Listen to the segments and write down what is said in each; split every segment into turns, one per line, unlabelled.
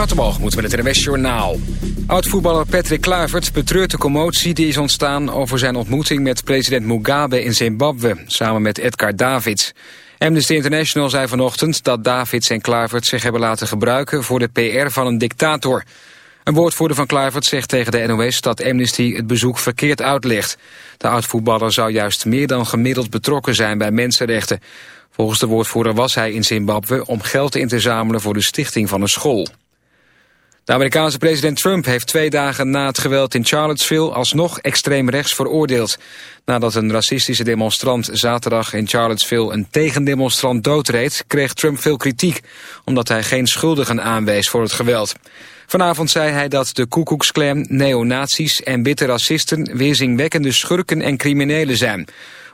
moeten met het NWS Journaal. Oud-voetballer Patrick Kluivert betreurt de commotie die is ontstaan... over zijn ontmoeting met president Mugabe in Zimbabwe... samen met Edgar Davids. Amnesty International zei vanochtend dat Davids en Kluivert zich hebben laten gebruiken... voor de PR van een dictator. Een woordvoerder van Kluivert zegt tegen de NOS dat Amnesty het bezoek verkeerd uitlegt. De oud-voetballer zou juist meer dan gemiddeld betrokken zijn bij mensenrechten. Volgens de woordvoerder was hij in Zimbabwe om geld in te zamelen voor de stichting van een school. De Amerikaanse president Trump heeft twee dagen na het geweld in Charlottesville alsnog extreem rechts veroordeeld. Nadat een racistische demonstrant zaterdag in Charlottesville een tegendemonstrant doodreed, kreeg Trump veel kritiek, omdat hij geen schuldigen aanwees voor het geweld. Vanavond zei hij dat de Ku Klux neonazies en witte racisten weerzinwekkende schurken en criminelen zijn.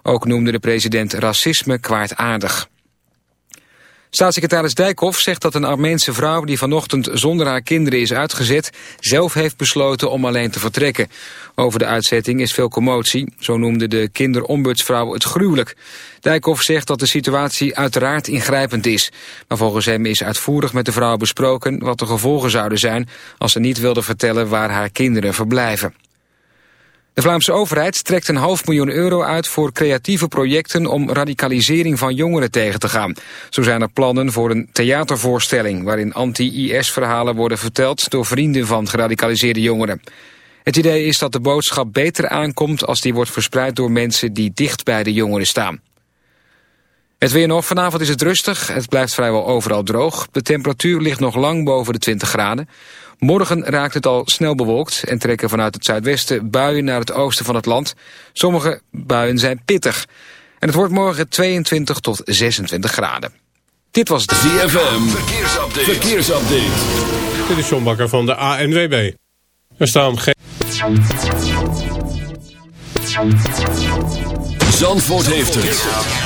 Ook noemde de president racisme kwaadaardig. Staatssecretaris Dijkhoff zegt dat een Armeense vrouw die vanochtend zonder haar kinderen is uitgezet, zelf heeft besloten om alleen te vertrekken. Over de uitzetting is veel commotie, zo noemde de kinderombudsvrouw het gruwelijk. Dijkhoff zegt dat de situatie uiteraard ingrijpend is. Maar volgens hem is uitvoerig met de vrouw besproken wat de gevolgen zouden zijn als ze niet wilde vertellen waar haar kinderen verblijven. De Vlaamse overheid trekt een half miljoen euro uit voor creatieve projecten om radicalisering van jongeren tegen te gaan. Zo zijn er plannen voor een theatervoorstelling waarin anti-IS-verhalen worden verteld door vrienden van geradicaliseerde jongeren. Het idee is dat de boodschap beter aankomt als die wordt verspreid door mensen die dicht bij de jongeren staan. Het weer nog. Vanavond is het rustig. Het blijft vrijwel overal droog. De temperatuur ligt nog lang boven de 20 graden. Morgen raakt het al snel bewolkt en trekken vanuit het zuidwesten buien naar het oosten van het land. Sommige buien zijn pittig. En het wordt morgen 22 tot 26 graden. Dit was de
ZFM. Verkeersupdate. Verkeersupdate.
Dit is John Bakker van de ANWB. Er staan geen...
Zandvoort heeft het.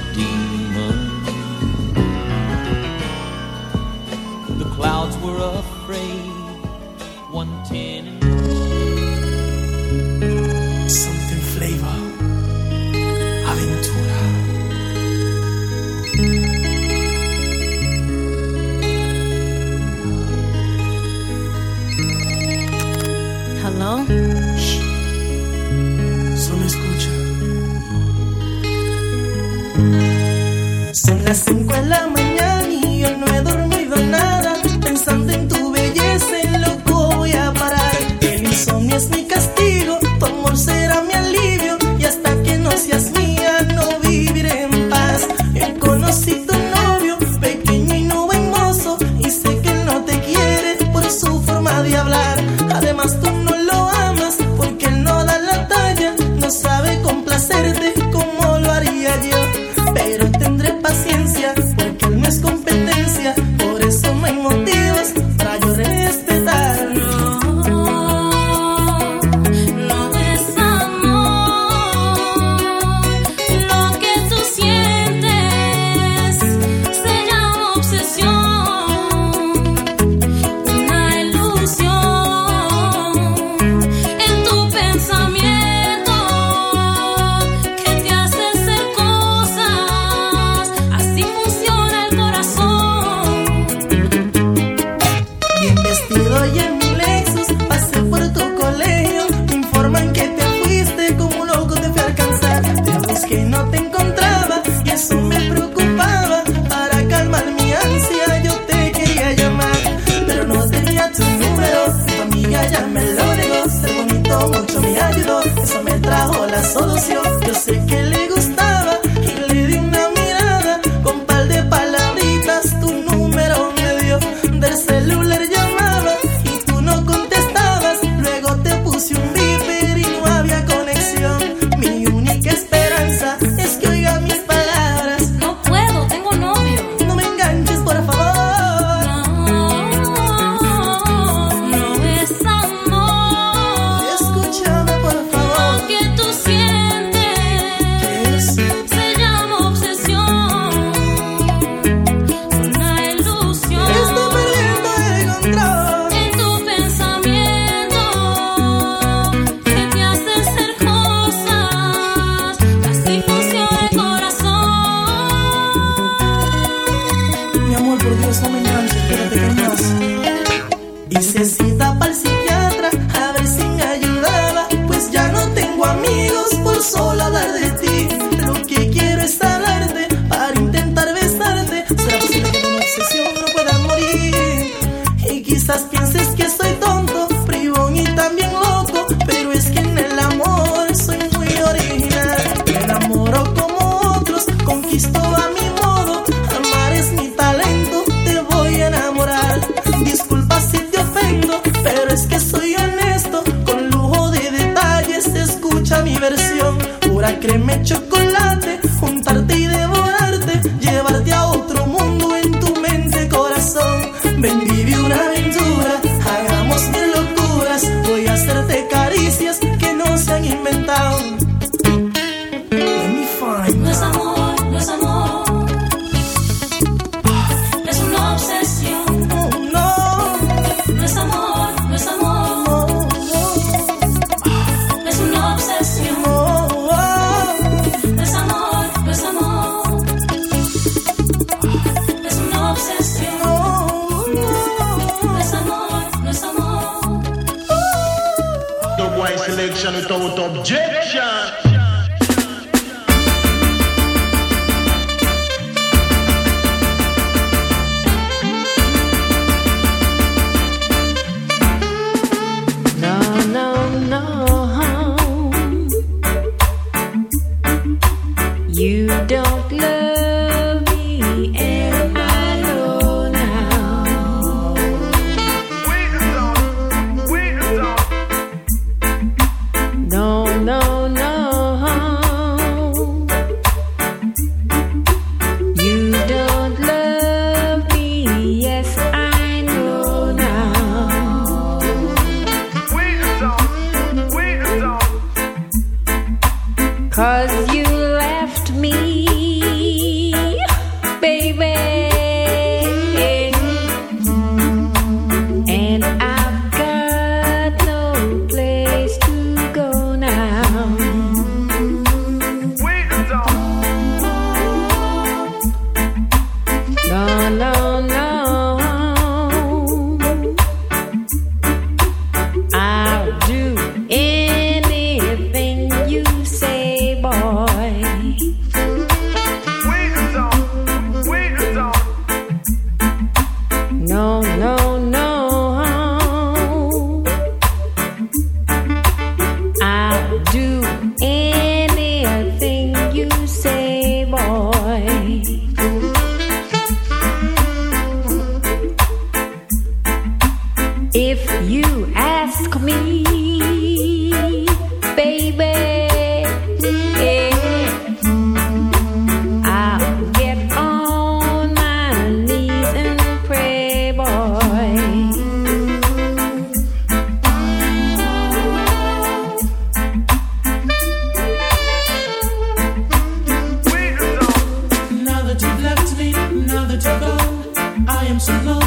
gone, I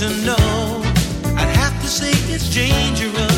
to
know. I'd have to say it's dangerous.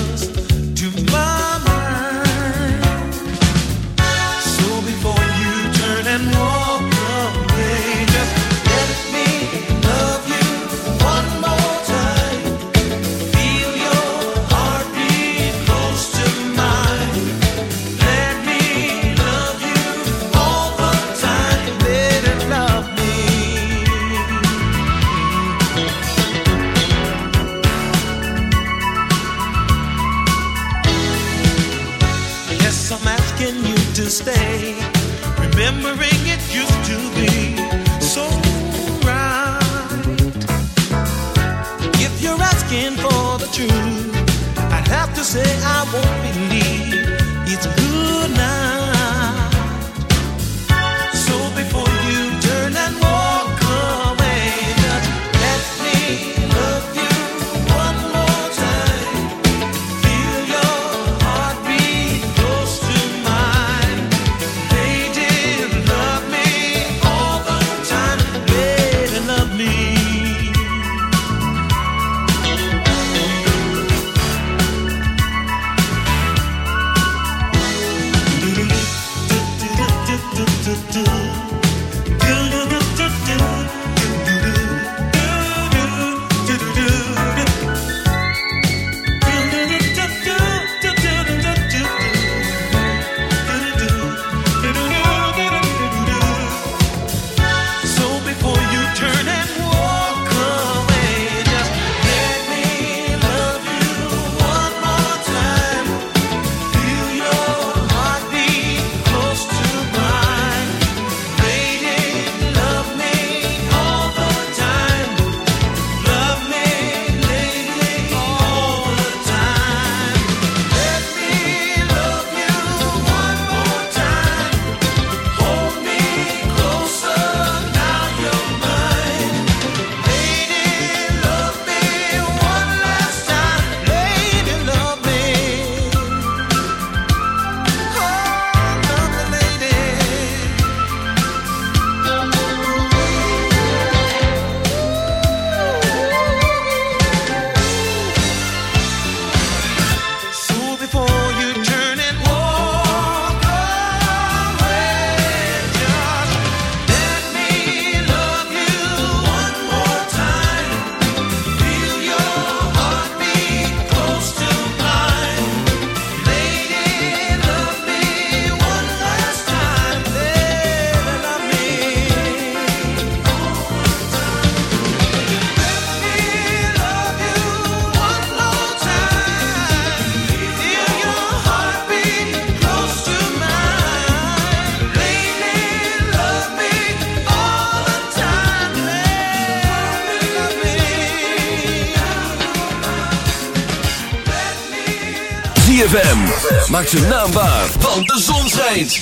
maakt zijn naam waar. Want de zon schijnt.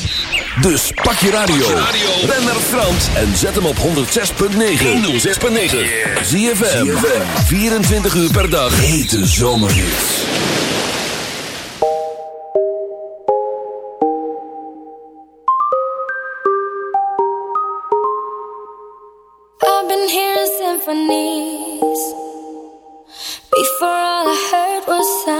Dus pak je radio. Ben naar Frans en zet hem op 106.9. 106.9. Zie je 24 uur per dag. Hete zomerhits.
I've been Here symphonies. Before all I heard was
sound.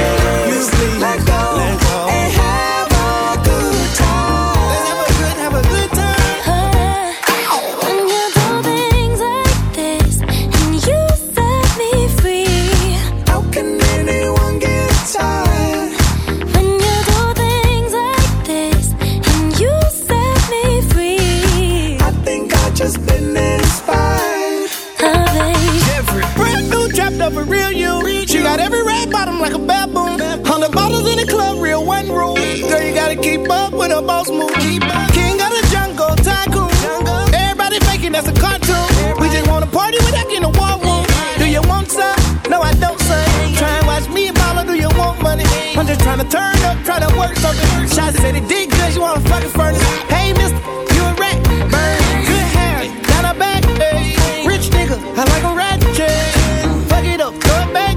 work something. Shots said it did good, you wanna fucking furnace. Hey, mister, you a rat. Good hair, not a back. Hey. Rich nigga, I like a rat. Fuck it up, throw it back.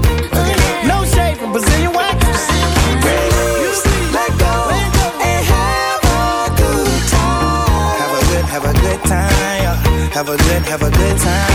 No shaving, Brazilian wax.
Let go and have a good time.
Have a good, have a good time. Have a good, have a good time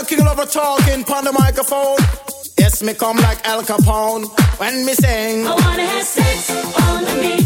a
king lover talking on the microphone. Yes, me come like Al Capone when me sing.
I wanna have sex on the
beat.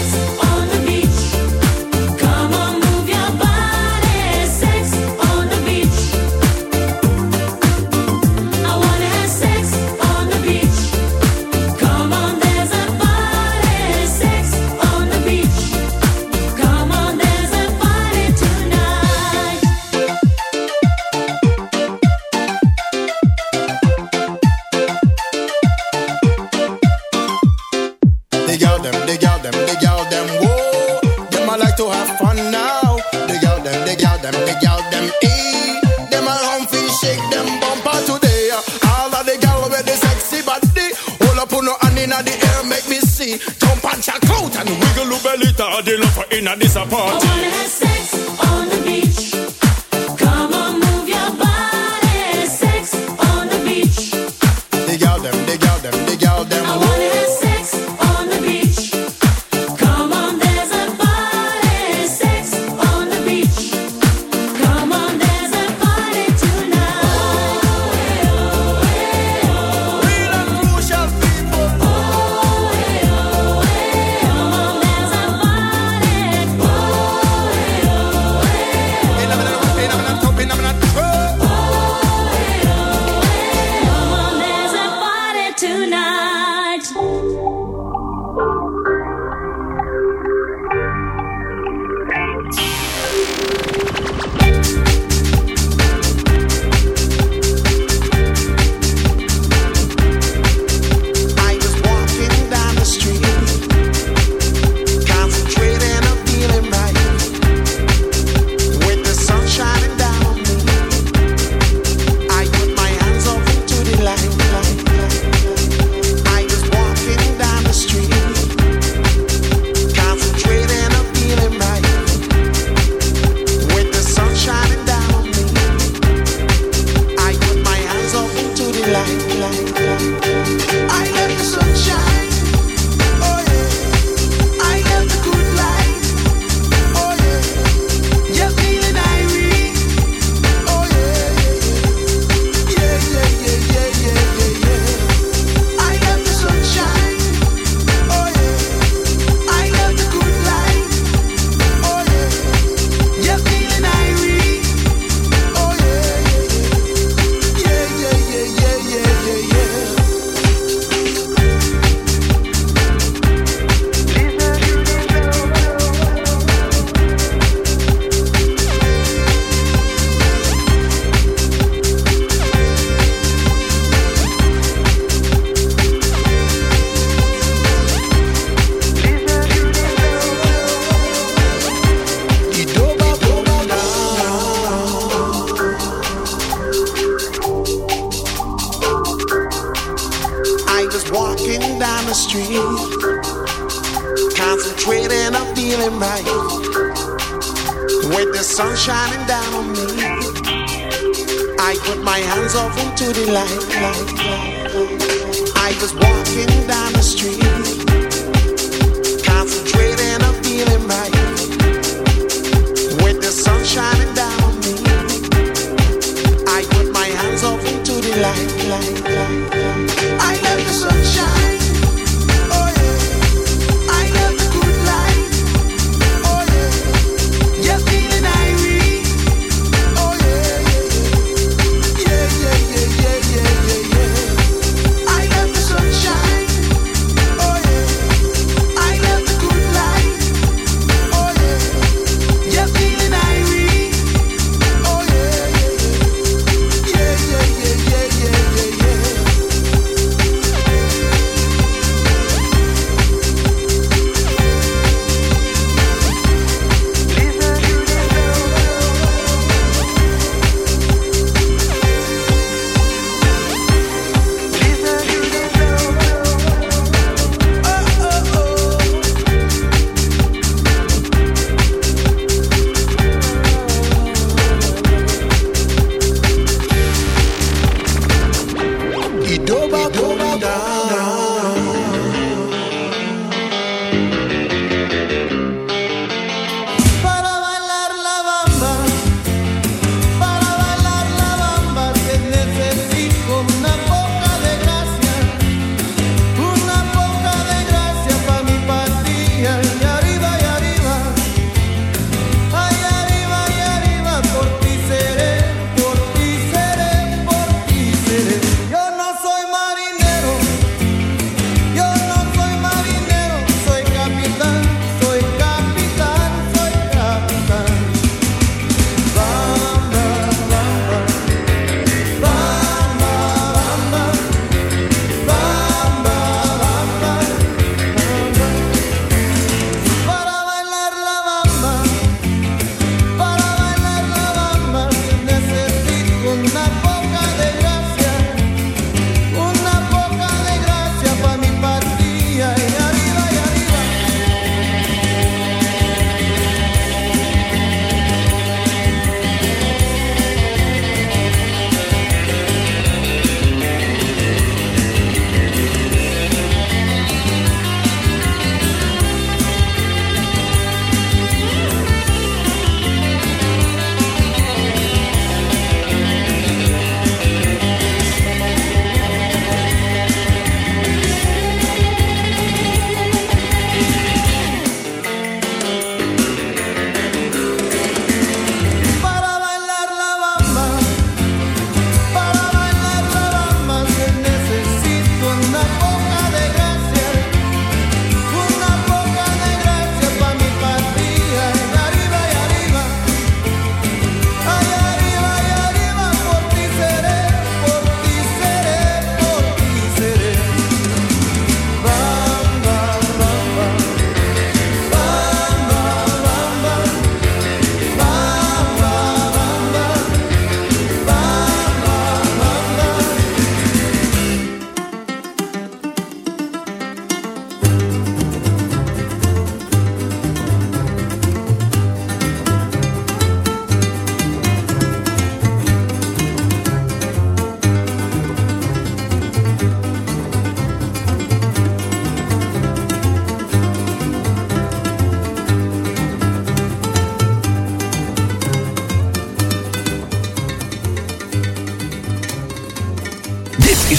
inna this.